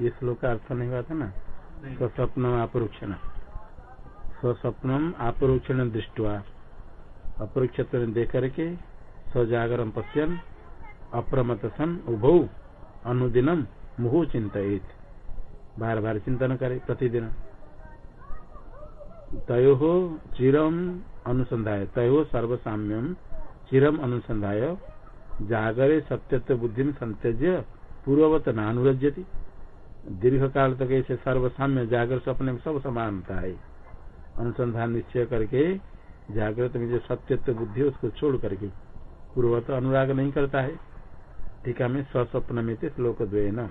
ये श्लोक का अर्थ नहीं हुआ था ना? स्वप्न अपरोक्षण। स्वस्वप्नम अपरोक्षण दृष्टवा। अपरोक्ष देख करके सजागरम पश्यन अप्रमत सन उभौ अनुदिनम मुहु चिंतित बार बार चिंतन करे प्रतिदिन। तयो चिरम अनुसंधाय तयो सर्वसाम्यम चिरम अनुसंधाय जागरे सत्यत्व बुद्धि संत्यज्य पूर्ववत नानुरज्यति। दीर्घ काल तक ऐसे सर्वसाम्य जागृत सपने में सब समानता है अनुसंधान निश्चय करके जागृत में जो सत्यत्व बुद्धि उसको छोड़ करके पूर्व तो अनुराग नहीं करता है। टीका में स्वस्वप्न में श्लोक द्वे न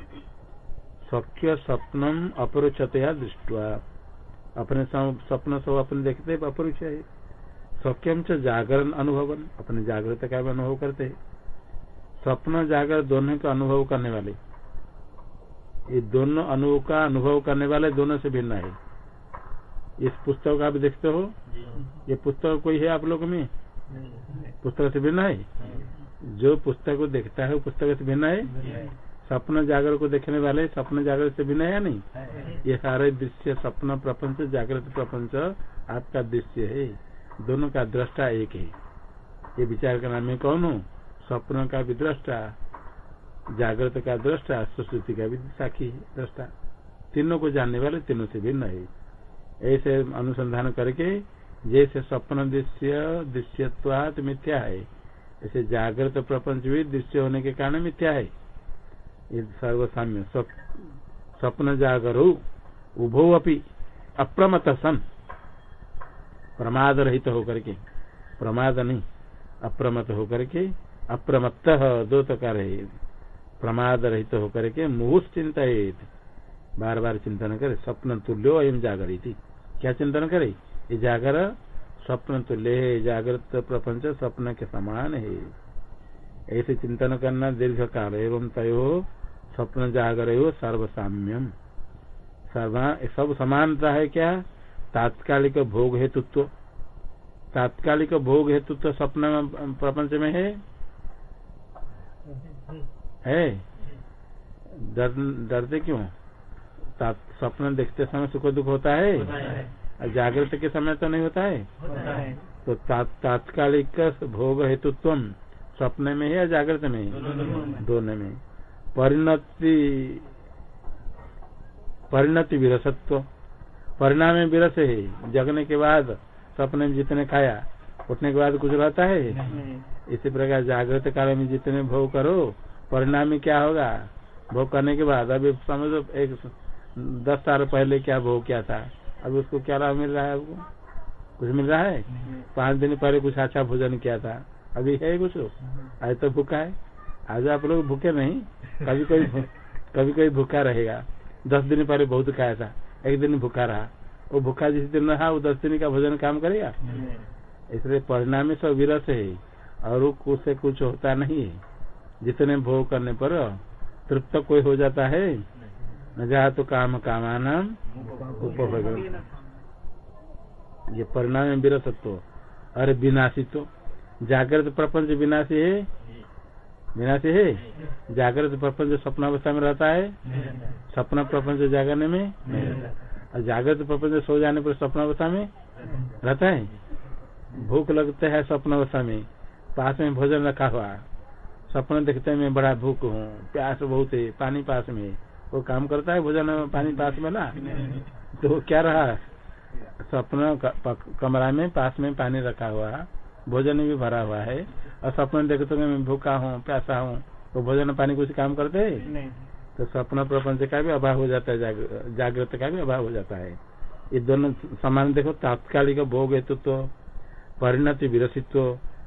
सख्य स्वप्नम अपरोक्षतया दृष्टवा। अपने स्वप्न सब अपने देखते अपरुच है। सख्यम च जागरण अनुभवन। अपने जागृत का अनुभव करते है। स्वप्न जागर दोनों का अनुभव करने वाले। ये दोनों अनुभव का अनुभव करने वाले दोनों से भिन्न है। इस पुस्तक का भी देखते हो? ये पुस्तक कोई है आप लोग में? पुस्तक से भिन्न है? जो पुस्तक को देखता है वो पुस्तक से भिन्न है? सपन जागर को देखने वाले सपन जागर से भिन्न है या नहीं? ये सारे दृश्य सपन प्रपंच जागृत प्रपंच आपका दृश्य है। दोनों का दृष्टा एक है। ये विचार करना मैं कौन हूँ स्वप्न का भी दृष्टा जागृत का दृष्टा सुश्रुति का भी साक्षी दृष्टा। तीनों को जानने वाले तीनों से भिन्न है। ऐसे अनुसंधान करके, जैसे स्वप्न दृश्य, दृश्यत्वात मिथ्या है। ऐसे जागृत प्रपंच भी दृश्य होने के कारण मिथ्या है। ये सर्वसाम्य स्वप्न जागरो, उभो अपी अप्रमत सन प्रमाद रहित तो होकर के, प्रमाद नहीं, अप्रमत होकर के, अप्रमत्त दो तकार है। प्रमाद रहित होकर के मुहूर्त चिंता बार बार चिंतन करे स्वप्न तुल्यो अयम जागरी थी क्या चिंतन करे? ये जागर स्वप्न तुल्य है जागृत प्रपंच स्वप्न के समान है। ऐसे चिंतन करना दीर्घ काल एवं तय स्वप्न जागर हो सर्वसाम्यम। सर्वा सब समानता है क्या? तात्कालिक भोग हेतुत्व। तात्कालिक भोग हेतुत्व स्वप्न प्रपंच में है? है? डर डरते क्यों? स्वप्न देखते समय सुख दुख होता है? जागृत के समय तो नहीं होता है? तो तात्कालिक भोग हेतुत्व स्वप्न में है या जागृत में दोनों में। परिणति परिणति विरसत्व। परिणाम में विरस है। जगने के बाद सपने में जितने खाया उठने के बाद कुछ रहता है? इसी प्रकार जागृत काल में जितने भोग करो परिणाम क्या होगा? भोग करने के बाद। अभी समझो एक दस साल पहले क्या भोग क्या था? अभी उसको क्या लाभ मिल रहा है आपको? कुछ मिल रहा है? पाँच दिन पहले कुछ अच्छा भोजन किया था। अभी है कुछ? आज तो भूखा है। आज आप लोग भूखे नहीं। कभी कभी कभी कभी भूखा रहेगा। दस दिन पहले बहुत खाया था। एक दिन भूखा रहा। वो भूखा जिस दिन रहा वो दस दिन का भोजन काम करेगा? इसलिए परिणाम सब विरस है। और उससे कुछ होता नहीं है। जितने भोग करने पर तृप्त कोई हो जाता है? न जा तो काम कामान उपभोग ये परिणाम विरसत्व। अरे विनाशित्व। जागृत प्रपंच विनाशी है? विनाशी है? जागृत प्रपंच स्वप्नावस्था में रहता है? सपना प्रपंच जागरने में? और जागृत प्रपंच सो जाने पर स्वप्नावस्था में रहता है? भूख लगता है स्वप्नावस्था में। पास में भोजन रखा हुआ। सपना देखते मैं बड़ा भूख हूँ प्यास बहुत है पानी पास में वो काम करता है भोजन पानी पास में ना? तो क्या रहा? सपना कमरा में पास में पानी रखा हुआ भोजन भी भरा हुआ है। और सपना देखते मैं भूखा हूँ प्यासा हूँ तो भोजन पानी कुछ काम करते है? तो सपना प्रपंच का भी अभाव हो जाता है जागृत का भी अभाव हो जाता है। ये दोनों समान देखो तात्कालिक भोग हेतुत्व परिणति विरसित्व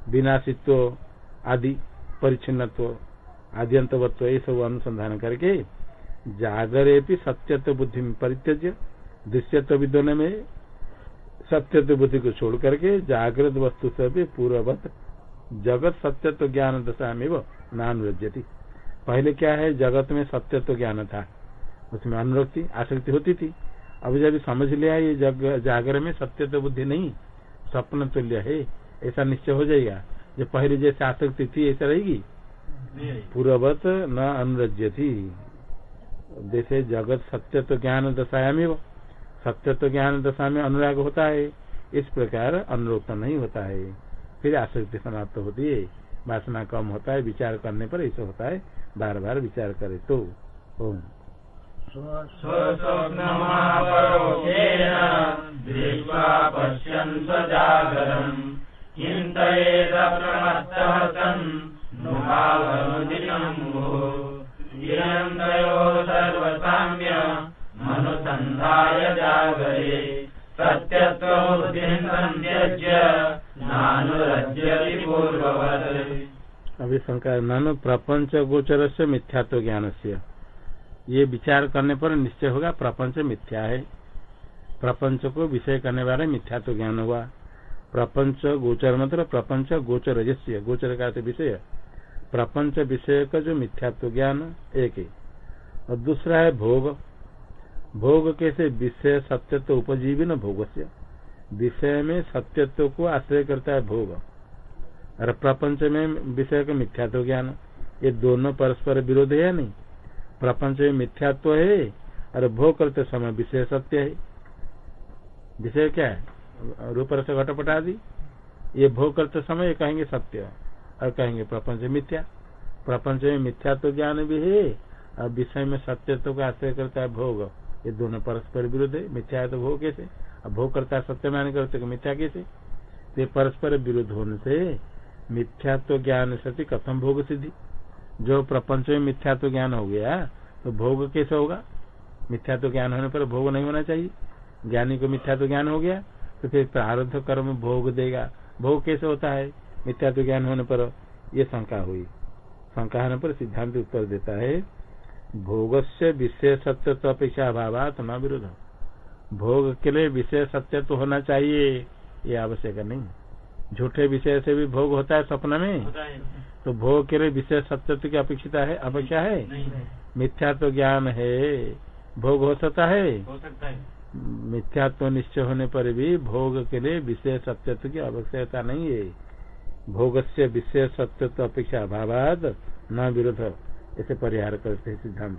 विनाशित्व आदि। परिचिनत्व आद्यंतवत्व, ये सब अनुसंधान करके जागरे भी सत्यत्व बुद्धि में परित्यज्य, दृश्यत्व भी दोनों में सत्यत्व बुद्धि को छोड़ करके जागृत वस्तु से भी पूर्ववत जगत सत्यत्व ज्ञान दशा में वो नानुरजती पहले क्या है, जगत में सत्यत्व ज्ञान था, उसमें अनुरक्ति, आसक्ति होती थी। अभी जब समझ लिया ये जग, जागर में सत्यत्व बुद्धि नहीं स्वप्न तुल्य है, ऐसा निश्चय हो जाएगा। जो पहले जैसे आसक्ति थी ऐसा रहेगी? पूर्ववत न अनुरज्य थी जैसे जगत सत्य तो ज्ञान दशायामी में सत्य तो ज्ञान दशा में अनुराग होता है। इस प्रकार अनुरोध नहीं होता है। फिर आसक्ति समाप्त होती है। वासना कम होता है विचार करने पर ऐसा होता है। बार बार विचार करे तो। ओम। अभी शंका ननु प्रपंच गोचर से मिथ्यात्व ज्ञान से ये विचार करने पर निश्चय होगा प्रपंच मिथ्या है। प्रपंच को विषय करने वाले मिथ्यात्व ज्ञान हुआ। प्रपंच गोचर मतलब प्रपंच गोचर जैसे गोचर का विषय। प्रपंच विषय का जो मिथ्यात्व ज्ञान, एक है। और दूसरा है भोग। भोग कैसे? विषय सत्यत्व उपजीवी न भोग से विषय में सत्यत्व को आश्रय करता है भोग। और प्रपंच में विषय का मिथ्यात्व ज्ञान। ये दोनों परस्पर विरोध है नहीं? प्रपंच में मिथ्यात्व है और भोग करते समय विषय सत्य है। विषय क्या है? रूप से घटपट आदि ये भोग करते समय कहेंगे सत्य और कहेंगे प्रपंच मिथ्या। प्रपंच में मिथ्यात्व ज्ञान भी है, और विषय में सत्यत्व का आश्रय करता है भोग। ये दोनों परस्पर विरुद्ध है। मिथ्या है तो भोग कैसे? अब भोग करता है सत्य मान करते मिथ्या कैसे? तो परस्पर विरुद्ध होने से मिथ्यात्व ज्ञान सती कथम भोग सिद्धि। जो प्रपंच में मिथ्यात्व ज्ञान हो गया तो भोग कैसे होगा? मिथ्यात्व ज्ञान होने पर भोग नहीं होना चाहिए। ज्ञानी को मिथ्यात्व ज्ञान हो गया तो फिर प्रारब्ध कर्म भोग देगा। भोग कैसे होता है? मिथ्यात्व ज्ञान होने पर यह शंका हुई। शंका होने पर सिद्धांत उत्तर देता है भोग से विषय सत्य तो अपेक्षा अभाव न विरोध भोग के लिए विषय सत्य तो होना चाहिए ये आवश्यक नहीं। झूठे विषय से भी भोग होता है सपना में। तो भोग के लिए विषय सत्य की अपेक्षिता है अपेक्षा है? मिथ्या तो ज्ञान है। भोग हो सकता है। मिथ्यात्व निश्चय होने पर भी भोग के लिए विशेष सत्यत्व की आवश्यकता नहीं है। भोग से विशेष सत्यत्व अपेक्षा अभाव न विरोध ऐसे परिहार करते सिद्धांत।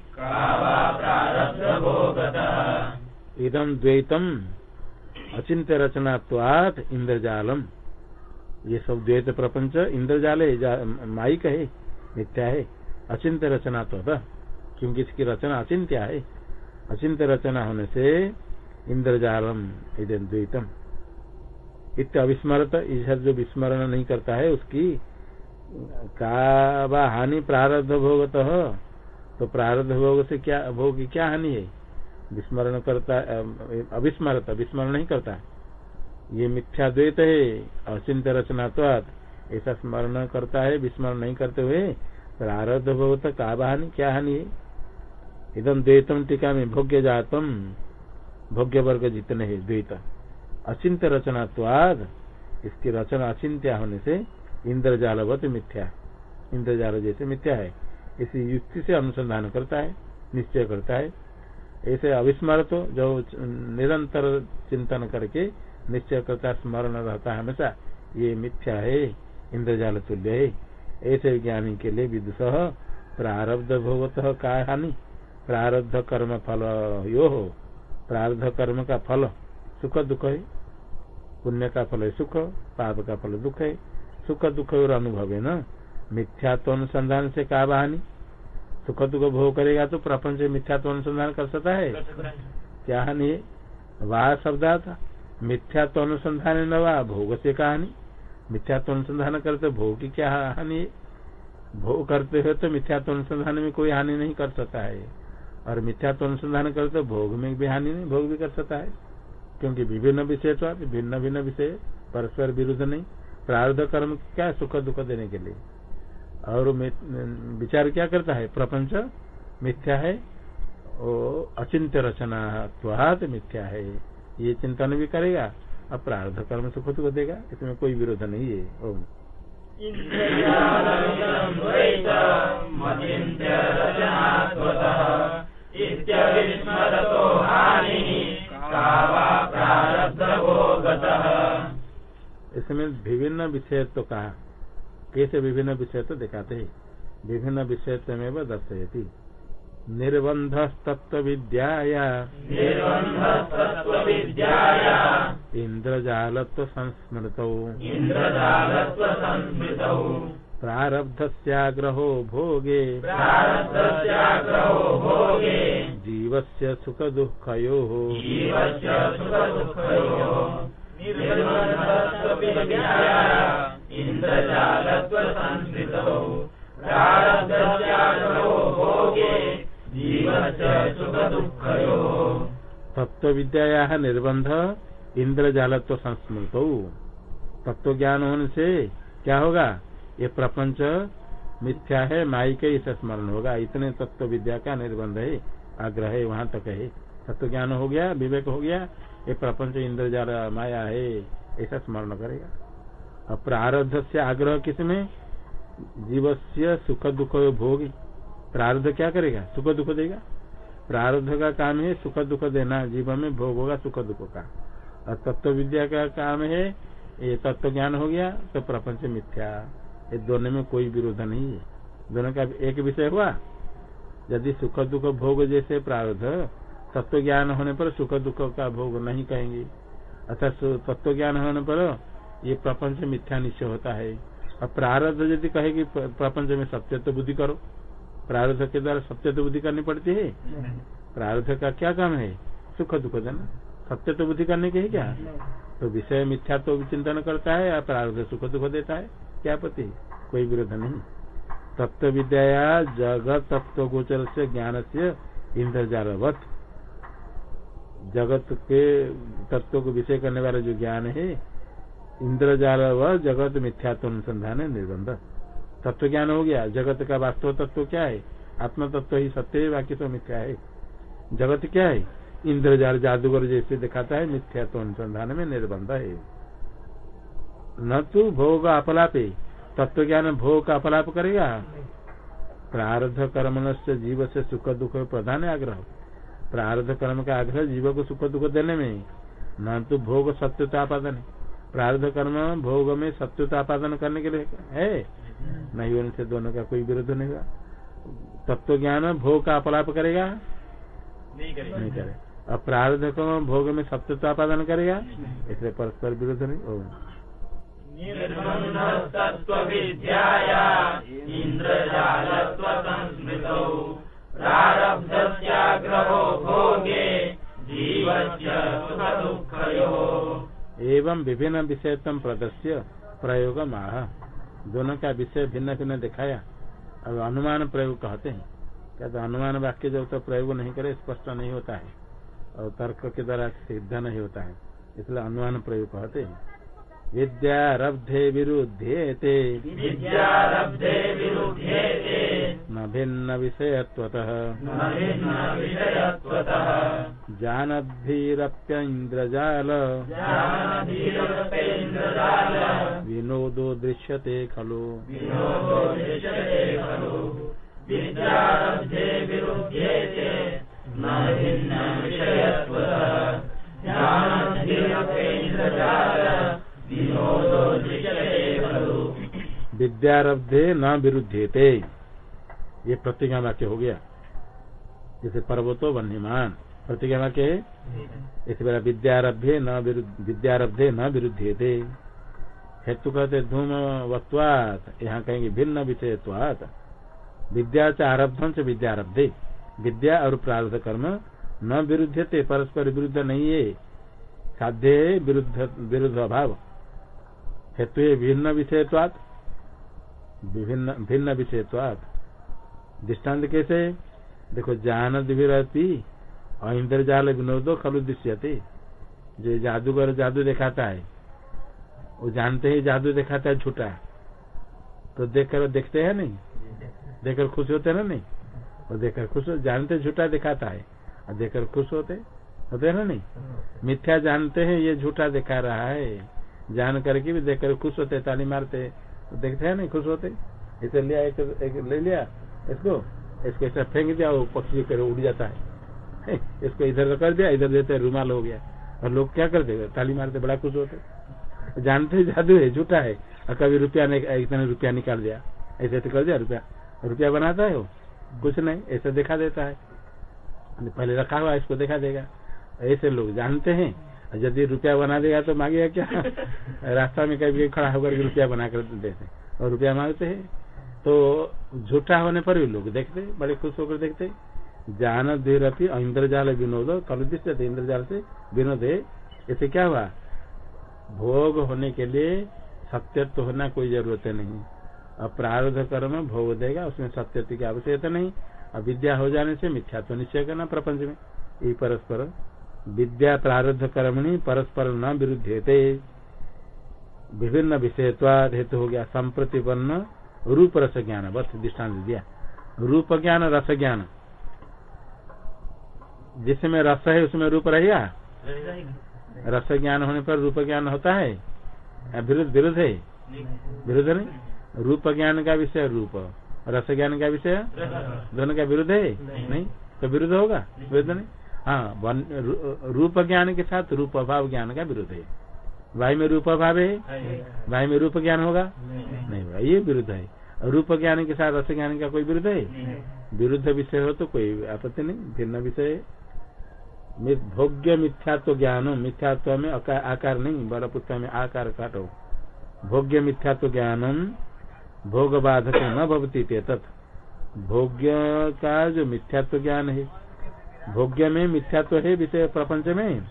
इदम द्वैतम अचिंत्य रचनात्वात इंद्रजालम ये सब द्वैत प्रपंच इंद्रजाल माइक है, मिथ्या है अचिंत्य रचना तो क्योंकि इसकी रचना अचिंत्य है। अचिंत्य रचना होने से इंद्रजालम इधम द्वैतम। इत अविस्मरत, ईश्वर जो विस्मरण नहीं करता है, उसकी का हानि प्रारब्ध भोगत तो प्रारब्ध भोग से क्या, भोग की क्या हानि है? विस्मरण करता अविस्मरत विस्मरण नहीं करता। ये मिथ्या द्वैत है अचिंत रचना तो ऐसा स्मरण करता है, विस्मरण नहीं करते हुए, प्रारब्ध भोग का हानि क्या हानि है? इदम द्वैतम टीका में भोग्य जातम। भोग्य वर्ग जितने है, द्वैत। अचिंत रचनात्वाद इसकी रचना अचिंत्या होने से इंद्रजालवत मिथ्या। इंद्रजाल जैसे मिथ्या है। इसी युक्ति से अनुसंधान करता है, निश्चय करता है। ऐसे अविस्मर तो जो निरंतर चिंतन करके निश्चय करता, स्मरण रहता है हमेशा, ये मिथ्या है, इंद्रजाल तुल्य है। ऐसे ज्ञानी के लिए विदुष प्रारब्ध भोगत का हानि प्रारब्ध कर्म फल यो हो प्रारब्ध कर्म का फल सुख दुख है। पुण्य का फल है सुख, पाप का फल दुख है। सुख दुख और अनुभव है न? मिथ्यात्व अनुसंधान से का बहानी? सुख दुख भोग करेगा तो प्रपंच मिथ्यात्व अनुसंधान कर सकता है? क्या हानि वाह शब्दार्थ मिथ्यात्व अनुसंधान न वाह, भोग से कहानी मिथ्यात्व अनुसंधान करते भोग की क्या हानि भोग करते हुए तो मिथ्यात्व अनुसंधान में कोई हानि नहीं कर सकता है। और मिथ्यात्व अनुसंधान करते भोग में भी हानि नहीं, भोग भी कर सकता है। क्योंकि विभिन्न विषय तो भिन्न भिन्न विषय, परस्पर विरुद्ध नहीं प्रार्ध कर्म क्या सुख दुख देने के लिए। और विचार क्या करता है? प्रपंच मिथ्या है अचिंत्य रचना त्वात मिथ्या है। ये चिंतन भी करेगा, अब प्रारब्ध कर्म सुख को देगा, इसमें कोई विरोध नहीं है। ओम। इसमें विभिन्न विषय तो कहा। कैसे विभिन्न विषय तो दिखाते हैं। विभिन्न विषय में दर्शयती निर्बंध तत्व विद्याया इंद्रजालत्व संस्मृतौ इन्द्रजालत्वसंस्मृतौ प्रारब्धस्याग्रहो भोगे। जीव से जीवस्य सुख दुःखयोः जीवस्य तत्व विद्या निर्बंध इंद्रजालत्व संस्मृत तत्व ज्ञान होने से क्या होगा? ये प्रपंच मिथ्या है माई के इसे स्मरण होगा। इतने तत्व विद्या का निर्बंध है, आग्रह है, वहाँ तक है। तत्व ज्ञान हो गया, विवेक हो गया, ये प्रपंच इंद्रजाल माया है ऐसा स्मरण करेगा। अब प्रारब्ध से आग्रह किसमें? जीव से सुख दुख भोग। प्रारब्ध क्या करेगा? सुख दुख देगा? प्रारब्ध का काम है सुख दुख देना जीवन में भोग होगा सुख दुख का। और तत्व विद्या का काम है, ये तत्व ज्ञान हो गया तो प्रपंच मिथ्या। ये दोनों में कोई विरोध नहीं है। दोनों का एक विषय हुआ। यदि सुख दुख भोग जैसे प्रारब्ध तत्व ज्ञान होने पर सुख दुख का भोग नहीं कहेंगे। अर्थात तत्व ज्ञान होने पर ये प्रपंच मिथ्या निश्चय होता है। और प्रारब्ध यदि कहेगी प्रपंच में सत्य तो बुद्धि करो प्रारब्ध के द्वारा सत्य तो बुद्धि करनी पड़ती है? प्रारब्ध का क्या काम है? सुख दुख देना सत्य तो बुद्धि करने के ही क्या? तो विषय मिथ्या तो चिंतन करता है या प्रारब्ध सुख दुख देता है? क्या पति कोई विरोध नहीं। तत्व विद्या जगत तत्व गोचर से ज्ञान से इंद्रजालवत। जगत के तत्व को विषय करने वाला जो ज्ञान है इंद्रजाल व जगत मिथ्यात्व अनुसंधान है निर्बंध। तत्व ज्ञान हो गया। जगत का वास्तव तत्व क्या है? आत्म तत्व ही सत्य है, बाकी तो मिथ्या है। जगत क्या है? इंद्रजाल जादूगर जैसे दिखाता है, मिथ्यात्व अनुसंधान में निर्बंध है। न तो भोग अपलापे। तत्व ज्ञान भोग का अपलाप करेगा। प्रारब्ध कर्म जीव से सुख दुख प्रधान आग्रह। प्रारब्ध कर्म का आग्रह जीव को सुख दुख देने में। न तो भोग सत्यता सत्यतापादन है। प्रारब्ध कर्म भोग में सत्यतापादन करने के लिए है? नहीं होने से दोनों का कोई विरोध नहीं हुआ तत्व ज्ञान भोग का अपलाप करेगा? नहीं करेगा। नहीं करे और प्रारब्ध कर्म भोग में सत्यतापादन करेगा? इसलिए परस्पर विरोध नहीं इन्द्रजालत्वसंस्मृतौ प्रारब्धस्याग्रहो एवं विभिन्न विषयत्म प्रदर्श्य प्रयोग आह दोनों का विषय भिन्न भिन्न दिखाया। अब अनुमान प्रयोग कहते हैं। क्या तो अनुमान वाक्य जब तक प्रयोग नहीं करे, स्पष्ट नहीं होता है। और तर्क के द्वारा सिद्ध नहीं होता है। इसलिए अनुमान प्रयोग कहते हैं। विद्यारब्धे विरुद्धेते विद्यारब्धे विरुध्येते न भिन्न विषयत्वतः न जानद्भिरप्यन्द्रजाल। विनोदो दृश्यते खलु। विद्यारब्धे न भिन्नविषयत्वतः ये प्रतिज्ञा वाक्य हो गया। जैसे पर्वतो वन्यमान प्रतिज्ञा वाक्य है? इसी तरह विद्यारभ्य न विरुद्ध- विद्यारब्धे न विरुद्धेते हेतु कहते धूम वत्वात। यहाँ कहेंगे भिन्न विषयत्वात। विद्या च आरब्धम से विद्यारब्धे। विद्या और प्रार्थ कर्म न विरुद्धते परस्पर विरुद्ध नहीं है। साध्य है विरुद्ध विरुद्ध अभाव। हेतु भिन्न विषयत्वात। विभिन्न भिन्न विषयत्वात। दृष्टांत कैसे? देखो जान दिव्यपी और इंद्रजाल विनोदो खलु दृश्यते। जो जादूगर जादू दिखाता है वो जानते ही जादू दिखाता है झूठा। तो देखकर देखते हैं नहीं? देखकर खुश होते हैं ना नहीं? वो देखकर खुश हो जानते झूठा दिखाता है और देखकर खुश होते होते है ना नहीं? मिथ्या जानते हैं ये झूठा दिखा रहा है। जान करके भी देखकर खुश होते ताली मारते देखते हैं नहीं? खुश होते। इसे लिया एक, एक ले लिया इसको इसको ऐसा फेंक दिया, वो पक्षी कर उड़ जाता है। इसको इधर कर दिया, इधर देते रुमाल हो गया। और लोग क्या करते ताली मारते, बड़ा खुश होते जानते जादू है, झूठा है। और कभी रुपया इतने रुपया निकाल दिया। ऐसे तो कर दिया, रुपया। रुपया बनाता है वो। कुछ नहीं, ऐसे दिखा देता है। पहले रखा हुआ इसको दिखा देगा। ऐसे लोग जानते हैं। यदि रुपया बना देगा तो मांगेगा क्या? रास्ता में कभी खड़ा होकर रुपया बना कर देते और रुपया मांगते हैं। तो झूठा होने पर भी लोग देखते, बड़े खुश होकर देखते। जान धीरपी इंद्रजाल विनोद कलुदिष्ट इंद्रजाल से विनोद इसे क्या हुआ? भोग होने के लिए सत्यत्व होना कोई ज़रूरत नहीं। और प्रारब्ध कर्म भोग देगा, उसमें सत्यत्व की आवश्यकता नहीं। और विद्या हो जाने से मिथ्या तो निश्चय करना प्रपंच में। ये परस्पर विद्या प्रारब्ध कर्मणि परस्पर न विरुद्ध विभिन्न विषयत्वाद हेतु हो गया संप्रतिपन्न रूप रस ज्ञान, बस दृष्टांत दिया। रूप ज्ञान, रस ज्ञान। जिसमें रस है, उसमें रूप रहेगा? रस ज्ञान होने पर रूप ज्ञान होता है? विरुद्ध विरुद्ध है? विरुद्ध नहीं। रूप ज्ञान का विषय रूप। रस ज्ञान का विषय? दोनों का विरुद्ध है? नहीं। तो विरुद्ध होगा? विरुद्ध नहीं। हाँ रूप ज्ञान के साथ रूप अभाव ज्ञान का विरुद्ध है। वायु में रूप अभाव है वायु में रूप ज्ञान होगा नहीं होगा ये विरुद्ध है। रूप ज्ञान के साथ रस ज्ञान का कोई विरुद्ध है? विरुद्ध विषय हो तो कोई आपत्ति नहीं भिन्न विषय भोग्य मिथ्यात्व ज्ञान मिथ्यात्व में आकार नहीं बड़ा पुस्तक में आकार काटो। भोग्य मिथ्यात्व ज्ञानम भोग बाधक न भवती तत् भोग्य का जो मिथ्यात्व ज्ञान है भोग्य में मिथ्यात्व है विषय प्रपंच में?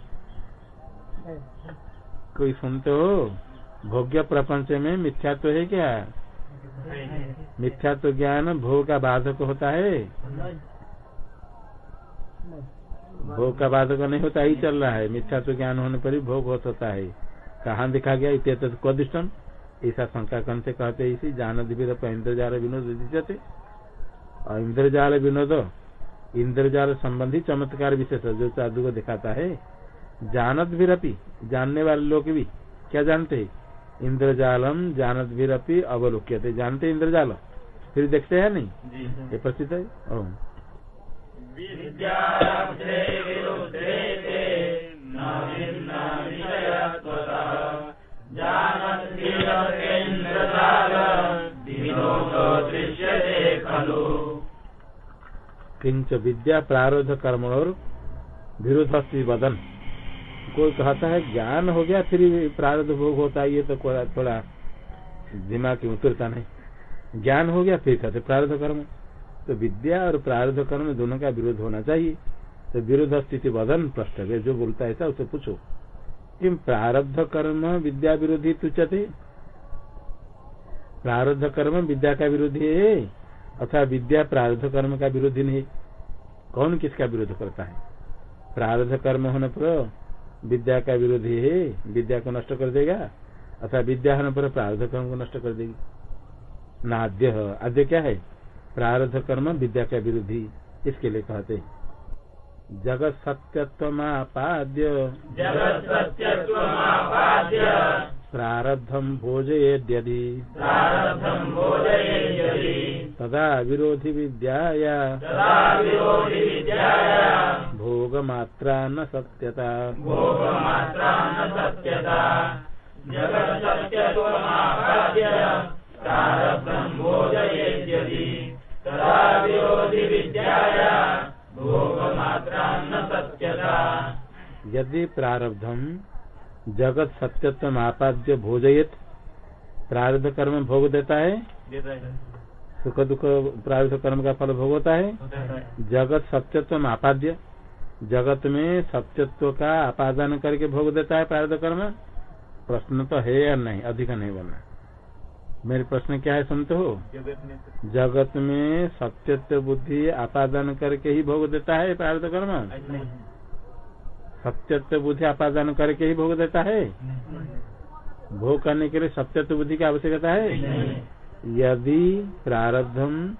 कोई सुनते हो? भोग्य प्रपंच में मिथ्यात्व है क्या? मिथ्यात्व ज्ञान भोग का बाधक होता है। भोग का बाधक नहीं होता ही चल रहा है। मिथ्यात्व ज्ञान होने पर ही भोग होता है। कहाँ दिखा गया? इत कदिष्टम ऐसा शंका कौन से कहते इसी? जान दिव्य इंद्रजाल विनोद और इंद्रजाल विनोद, इंद्रजाल संबंधी चमत्कार विशेष, जो साधु को दिखाता है। जानत भी जानने वाले लोग भी। क्या जानते? है इंद्रजालम जानत भी अवलोक्य जानते इंद्रजाल? फिर देखते हैं नहीं? ये प्रसिद्ध है? किंच विद्या प्रारब्ध कर्म और विरोध वदन कोई कहता है, ज्ञान हो गया, फिर प्रारब्ध भोग होता है, ये तो थोड़ा दिमाग में उतरता नहीं। ज्ञान हो गया, फिर कहते प्रारब्ध कर्म। तो विद्या और प्रारब्ध कर्म दोनों का विरोध होना चाहिए। तो विरोध स्थिति वदन प्रश्न जो बोलता है उसे पूछो। किम प्रारब्ध कर्म विद्या विरोधी तुचते प्रारब्ध कर्म विद्या का विरोधी है, अथवा विद्या प्रारब्ध कर्म का विरोधी नहीं। कौन किसका विरोध करता है? प्रारब्ध कर्म होने पर विद्या का विरोधी है, विद्या को नष्ट कर देगा, अथवा विद्या होने पर प्रार्ध कर्म को नष्ट कर देगी। नाद्य आद्य क्या है? प्रार्ध कर्म विद्या का विरोधी, इसके लिए कहते जगत सत्य जगत सत्यत्वमापाद्य। प्रारब्धम भोजयेद्यदि प्रारब्धम भोजयेद्यदि। तदा विरोधि विद्याया भोगमात्रा न सत्यता। यदि प्रारब्धम जगत सत्यत्व आपाद्य भोजयत। प्रारब्ध कर्म भोग देता है। सुख दुख प्रारब्ध कर्म का फल भोग होता है। जगत सत्यत्व आपाद्य जगत में सत्यत्व का आपादन करके भोग देता है प्रारब्ध कर्म। प्रश्न तो है या नहीं? अधिक नहीं बनना मेरे प्रश्न क्या है सुनते हो? जगत में सत्यत्व बुद्धि आपादन करके ही भोग देता है प्रारब्ध कर्म? सत्यत्व बुद्धि आपादन करके ही भोग देता है। भोग करने के लिए सत्यत्व बुद्धि की आवश्यकता है। यदि प्रारब्धम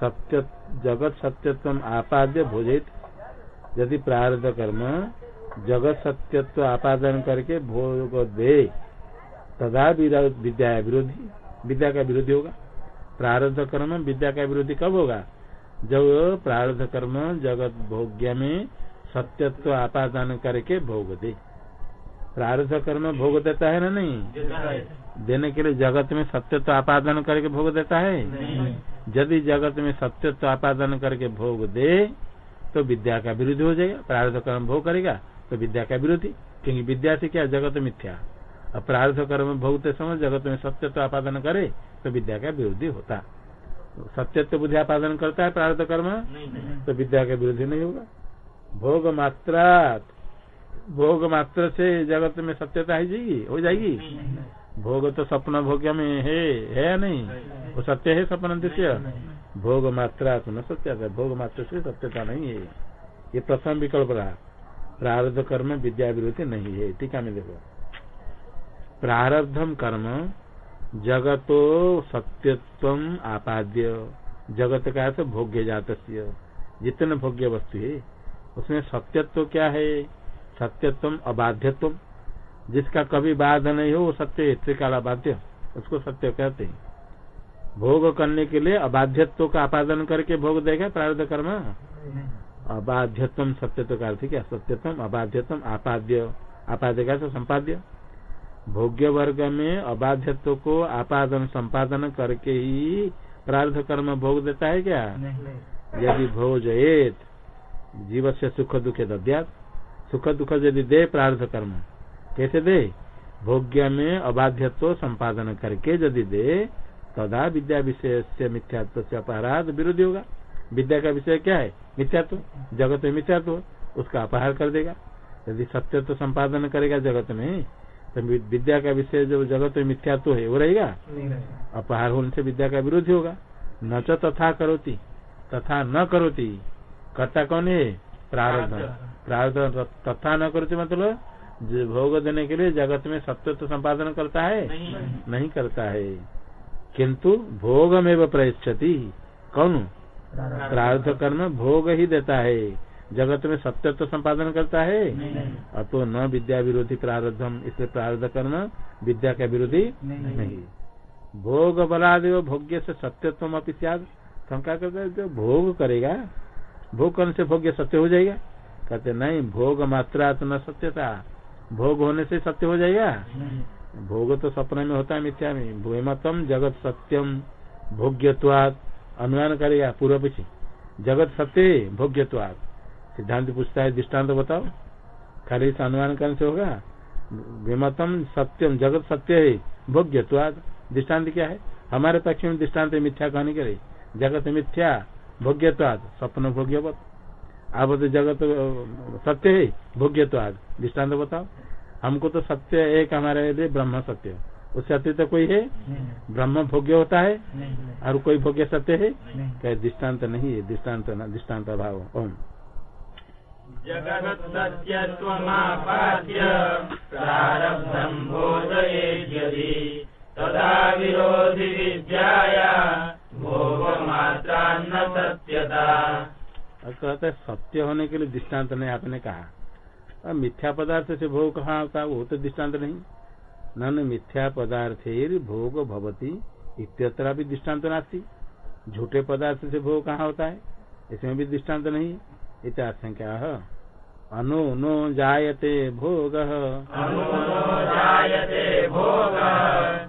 सत्य जगत सत्यत्व आपाद्य भोजित। यदि प्रारब्ध कर्म जगत सत्यत्व आपादन करके भोग दे, तदा विद्या विरोधी, विद्या का विरोधी होगा। प्रारब्ध कर्म विद्या का विरोधी कब होगा? जब प्रारब्ध कर्म जगत भोग्य में सत्यत्व आपादन करके भोग दे। प्रारब्ध कर्म भोग देता है ना नहीं? देने के लिए जगत में सत्यत्व आपादन करके भोग देता है? यदि जगत में सत्यत्व आपादन करके भोग दे तो विद्या का विरोध हो जाएगा। प्रारब्ध कर्म भोग करेगा तो विद्या का विरोधी। क्योंकि विद्या से क्या? जगत मिथ्या। और प्रारब्ध कर्म भोगते समय जगत में सत्यत्व आपादन करे तो विद्या का विरोधी होता। सत्यत्व बुद्धि आपादन करता है प्रारब्ध कर्म? तो विद्या का विरोधी नहीं होगा। भोग मात्रा भोग मात्र से जगत में सत्यता है जाएगी हो जाएगी? भोग तो सपन भोग्य में है है या नहीं? वो सत्य है स्वप्न दृश्य भोग मात्रा तो न सत्यता भोग मात्र से सत्यता नहीं है। ये प्रथम विकल्प रहा। प्रारब्ध कर्म विद्या विरोधी नहीं है। टीका में देखो। प्रारब्धम कर्म जगतो सत्यत्व आपाद्य। जगत का अर्थ भोग्य जात जितने भोग्य वस्तु है उसमें सत्यत्व क्या है? सत्यत्व अबाध्यत्व जिसका कभी बाध नहीं हो वो सत्य त्रिकाल अबाध्य उसको सत्य कहते हैं। भोग करने के लिए अबाध्यत्व का आपादन करके भोग देगा प्रार्थ कर्म? अबाध्यत्व सत्यत्व का अर्थ क्या? सत्यत्व अबाध्यत्व आपाद्य। आपाद्य का संपाद्य। भोग्य वर्ग में अबाध्यत्व को आपादन संपादन करके ही प्रार्थ कर्म भोग देता है क्या? यदि भोजयेत जीव से सुख दुखे दद्यात सुख दुख यदि दे प्रार्थ कर्म कैसे दे? भोग्य में अबाध्यत्व संपादन करके यदि दे तदा विद्या विषय से मिथ्यात्व से अपराध विरोधी होगा। विद्या का विषय क्या है? मिथ्यात्व। जगत में मिथ्यात्व उसका अपहार कर देगा। यदि सत्यत्व संपादन करेगा जगत में तो विद्या का विषय जो जगत में मिथ्यात्व है वो रहेगा? अपहार होने से विद्या का विरोधी होगा। न तो तथा करोती तथा न करोती। कर्ता कौन है प्रारब्ध प्रारब्ध तथा न करते मतलब भोग देने के लिए जगत में सत्यत्व संपादन करता है? नहीं, नहीं करता है। किंतु भोग में प्रयच्छति। कौन? प्रार्थ कर्म भोग ही देता है। जगत में सत्य तो संपादन करता है? और तो न विद्या विरोधी प्रारब्धम। इसलिए प्रारब्ध कर्म विद्या का विरोधी नहीं, नहीं। भोग बलादेव भोग्य से सत्यत्व अपनी शंका करते है जो भोग करेगा भोग करने से भोग्य सत्य हो जाएगा। कहते नहीं भोग मात्रा तो न सत्यता। भोग होने से सत्य हो जाएगा? भोग तो सपने में होता है मिथ्या में। भूमतम जगत सत्यम भोग्यवाद अनुमान करेगा पूर्व पीछे। जगत सत्य भोग्यवाद सिद्धांत पूछता है दृष्टांत तो बताओ। खाली इस अनुमान करने से होगा? विमतम सत्यम जगत सत्य है भोग्यवाद दृष्टांत क्या है? हमारे पक्ष में दृष्टांत मिथ्या कहने करे? जगत मिथ्या। भोग्यवाद स्वप्न भोग्यवत। आप तो जगत सत्य है भोग्यवाद दृष्टांत बताओ। हमको तो सत्य एक हमारे लिए ब्रह्म सत्य। उससे अतिरिक्त तो कोई है? ब्रह्म भोग्य होता है? और कोई भोग्य सत्य है? क्या दृष्टांत नहीं है दृष्टांत न दृष्टांत अभाव ओम। जगत कहते सत्य होने के लिए दृष्टांत नहीं आपने कहा। अब मिथ्या पदार्थ से भोग कहाँ होता वो तो दृष्टांत नहीं। न मिथ्या पदार्थ भोग भवती इत्यत्र भी दृष्टांत नास्ती। झूठे पदार्थ से भोग कहाँ होता है? इसमें भी दृष्टांत नहीं। इत्याशंका अनु नो जायते भोग। जायते भोग।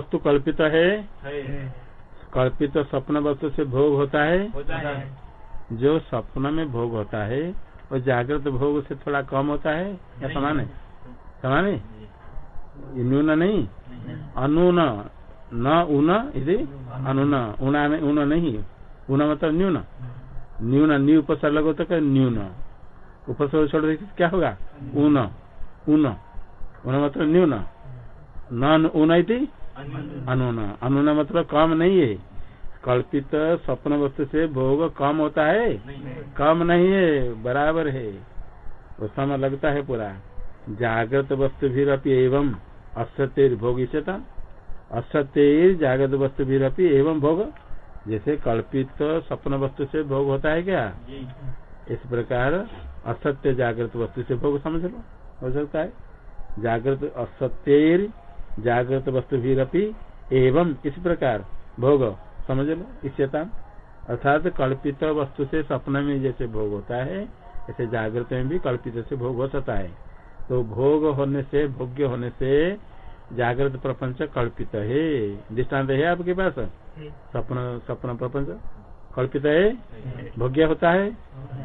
वस्तु कल्पित है। है। कल्पित स्वप्न वस्तु से भोग होता है। जो स्वप्न में भोग होता है वो जागृत भोग से थोड़ा कम होता है। या समान है? समान है? न्यून नहीं। अनून। न ऊन इसे अनुन। ऊना में ऊन नहीं। ऊना मतलब न्यून। न्यून न्यू उपसर्ग लगो तो क्या न्यून। उपसर्ग छोड़ दे क्या होगा? ऊन ऊन ऊन मतलब न्यून। न ऊन अनुन। अनुन मतलब कम नहीं है। कल्पित स्वप्न वस्तु से भोग कम होता है। कम नहीं है, बराबर है। वो समय लगता है पूरा। जागृत वस्तु भी रपी एवं असत्य भोग असत्य जागृत वस्तु भी रपी एवं भोग। जैसे कल्पित स्वप्न वस्तु से भोग होता है क्या? इस प्रकार असत्य जागृत वस्तु से भोग समझ लो। हो सकता है। जागृत असत्य जागृत वस्तु भी रपी एवं इस प्रकार। भोग समझ लो इच्छता अर्थात कल्पित वस्तु से सपना में जैसे भोग होता है ऐसे जागृत में भी कल्पित से भोग हो सकता है। तो भोग होने से भोग्य होने से जागृत प्रपंच कल्पित है। दृष्टांत है आपके पास? सपन सपन प्रपंच कल्पित है? भोग्य होता है?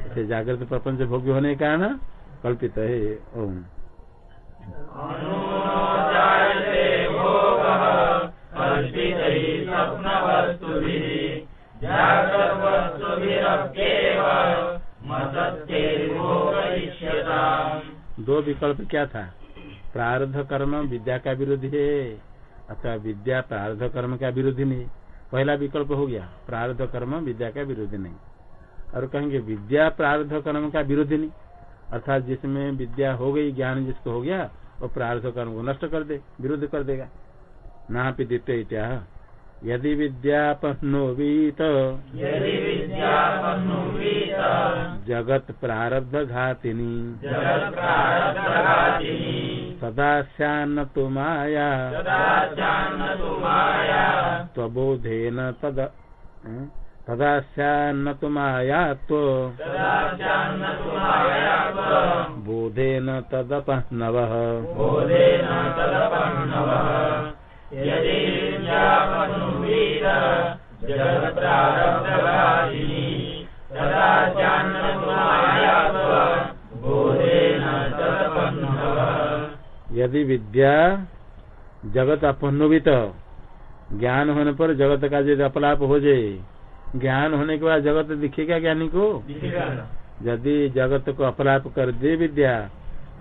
ऐसे जागृत प्रपंच भोग्य होने के कारण कल्पित है। ओम। दो विकल्प क्या था? प्रारब्ध कर्म, विद्या का विरोधी है। अथवा विद्या प्रारब्ध कर्म का विरोधी नहीं। पहला विकल्प हो गया, प्रारब्ध कर्म, विद्या का विरोधी नहीं। और कहेंगे, विद्या प्रारब्ध कर्म का विरोधी नहीं। अर्थात जिसमें विद्या हो गई, ज्ञान जिसको हो गया, वो प्रारब्ध कर्म को नष्ट कर दे विरोध कर देगा। ना पिदित्य इत्या यदि विद्यापन्नोवीत जगत प्रारब्ध घातिनी सदा स्यान्न तु माया। त्वबोधेन तद तदा स्यान्न तु माया बोधेन तदपह्नवः। यदि विद्या जगत अपन्नवित ज्ञान होने पर जगत का यदि अपलाप हो जाए ज्ञान होने के बाद जगत दिखेगा ज्ञानी को? यदि जगत को अपलाप कर दे विद्या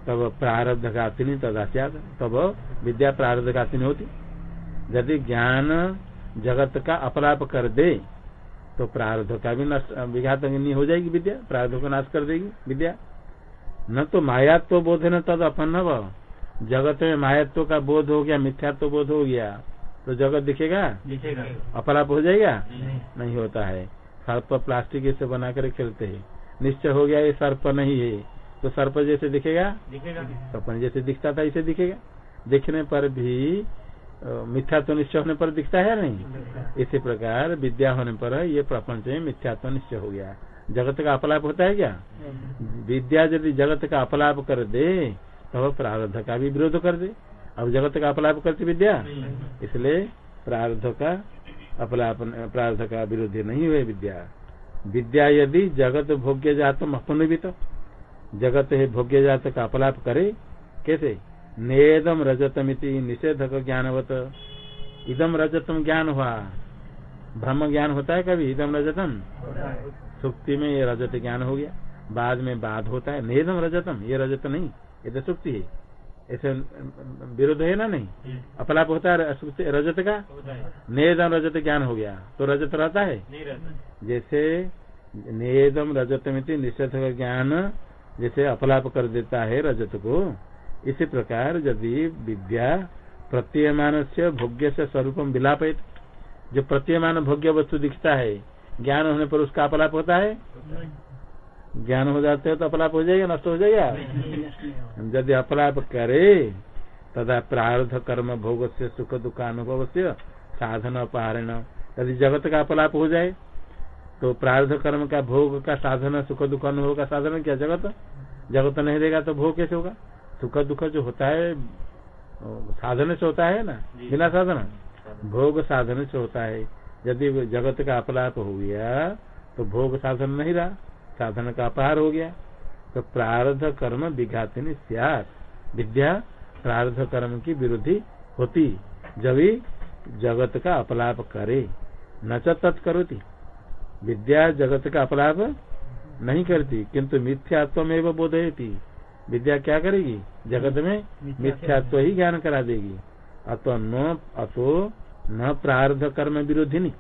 तब प्रारब्ध घातिनी तदा तब विद्या प्रारब्ध घातिनी होती। यदि ज्ञान जगत का अपलाप कर दे तो प्रारब्ध का भी नष्ट विघात नहीं हो जाएगी विद्या प्रारब्ध को नाश कर देगी विद्या। न तो मायात्व तो बोध न तद अपन्नव जगत में मायात्व तो का बोध हो गया मिथ्यात्व तो बोध हो गया तो जगत दिखेगा? दिखेगा। अपलाप हो जाएगा? नहीं। नहीं होता है। सर्प प्लास्टिक से बना कर खेलते हैं। निश्चय हो गया ये सर्प नहीं है। तो सर्प जैसे दिखेगा? दिखेगा। सपन जैसे दिखता था ऐसे दिखेगा। दिखने पर भी अ, मिथ्या तो निश्चय होने पर दिखता है नहीं? इसी प्रकार विद्या होने पर ये प्रपंच में मिथ्या तो निश्चय हो गया। जगत का अपलाप होता है क्या? विद्या यदि जगत का अपलाप कर दे तो प्रारब्ध का भी विरोध कर दे। अब जगत का अपलाप करती विद्या? इसलिए प्रारब्ध का अपलाप प्रारब्ध का विरोध नहीं हुए विद्या। विद्या यदि जगत भोग्य जातम अपनुवित जगत है भोग्य जात का अपलाप करे कैसे? नेदम रजतमिति निषेधक ज्ञानवत इदम रजतम ज्ञान हुआ। ब्रह्म ज्ञान होता है कभी? इदम रजतम? सुक्ति में ये रजत ज्ञान हो गया। बाद में बाद होता है। नेदम रजतम ये रजत नहीं। ये तो सुक्ति है। ऐसे विरोध है ना नहीं? अपलाप होता है रजत का? नेदम रजत ज्ञान हो गया। तो रजत रहता है? जैसे नेदम रजत मिति निषेध ज्ञान जैसे अपलाप कर देता है रजत को इसी प्रकार यदि विद्या प्रत्ययमान से भोग्य से स्वरूपम विलापित जो प्रतीयमान भोग्य वस्तु दिखता है, ज्ञान होने पर उसका अपलाप होता है? ज्ञान हो जाते हो तो अपलाप हो जाएगा, नष्ट हो जाएगा? यदि अपलाप करे, तदा प्रारब्ध कर्म भोग से सुख दुख अनुभव से साधन अपहरण। यदि जगत का अपलाप हो जाए तो प्रारब्ध कर्म का भोग का साधन, सुख दुख अनुभव का साधन क्या जगत? जगत नहीं देगा तो भोग कैसे होगा? सुख दुख जो होता है साधन से होता है ना? बिना साधन? भोग साधन से होता है। यदि जगत का अपलाप हो गया तो भोग साधन नहीं रहा। साधन का अपहार हो गया। तो प्रारब्ध कर्म विघातिनी सियात। विद्या प्रारब्ध कर्म की विरोधी होती। जब ही जगत का अपलाप करे न तत्करोती विद्या जगत का अपलाप नहीं करती किंतु मिथ्यात्व में बोधयती। विद्या क्या करेगी? जगत में मिथ्यात्व ही ज्ञान करा देगी। अतो न अतो न प्रार्थ कर्म विरोधी नहीं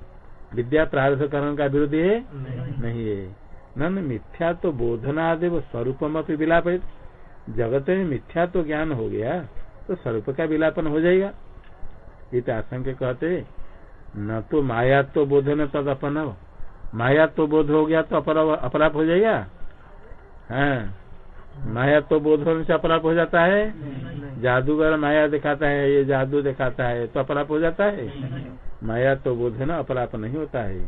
विद्या प्रार्थ कर्म का विरोधी है? नहीं। है। न मिथ्या तो बोधनादेव स्वरूपम अपनी विलाप जगत में मिथ्या तो ज्ञान हो गया तो स्वरूप का विलापन हो जाएगा। इत आशंक कहते न तो माया तो बोधन तद अपन माया तो बोध हो गया तो अपराप हो जाएगा। हाँ। माया तो बोध होने से अपराप हो जाता है। जादूगर माया दिखाता है ये जादू दिखाता है तो अपराप हो जाता है? माया तो बोध है ना अपराप नहीं होता है।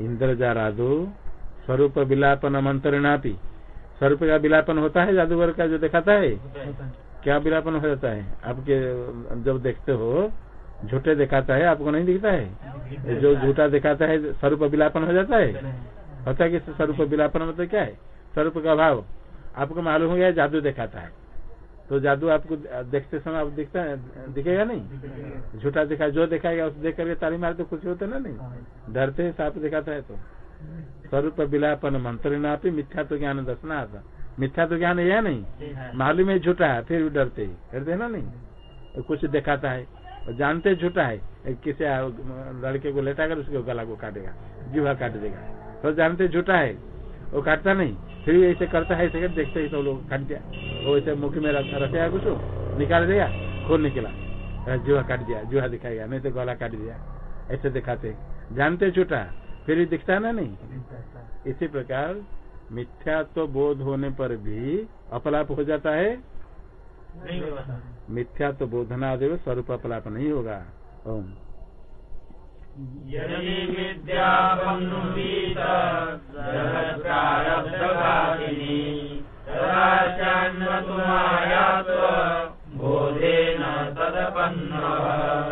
इंद्र जा राधो स्वरूप विलापन मंत्रणा स्वरूप का विलापन होता है जादूगर का जो दिखाता है? क्या विलापन हो जाता है? आपके जब देखते हो झूठे दिखाता है आपको नहीं दिखता है? जो झूठा दिखाता है स्वरूप विलापन हो जाता है? होता है कि स्वरूप विलापन मतलब क्या है? स्वरूप का भाव। आपको मालूम हो गया जादू दिखाता है। तो जादू आपको देखते समय आप दिखता है दिखेगा नहीं? झूठा दिखा जो दिखाएगा उसे देख करके ताली मारते कुछ होते ना नहीं? डरते है साफ़ दिखाता है तो। स्वरूप विलापन मंत्र नापी मिथ्या तो ज्ञान दसना आता। मिथ्या तो ज्ञान है नहीं? मालूम है झूठा है फिर भी डरते ही। डरते ना नहीं? कुछ दिखाता है। जानते झूठा है। किसी लड़के को लेटा कर उसके गला को काटेगा जीवा काट देगा। तो जानते झूठा है। वो काटता नहीं। फिर भी ऐसे करता है ऐसे देखते ही तो लोग काट दिया। वो ऐसे मुख में रखेगा कुछ निकाल देगा खोल निकला। जुआ काट दिया जुआ दिखाएगा नहीं तो गला काट दिया। ऐसे दिखाते जानते झूठा? फिर भी दिखता ना नहीं? इसी प्रकार मिथ्या तो बोध होने पर भी अपलाप हो जाता है। मिथ्या तो बोधना देव स्वरूप अपलाप नहीं होगा। ओम। यदि विद्यापन्नुमीत तदा चान्मतु बोधेन तदपन्नः।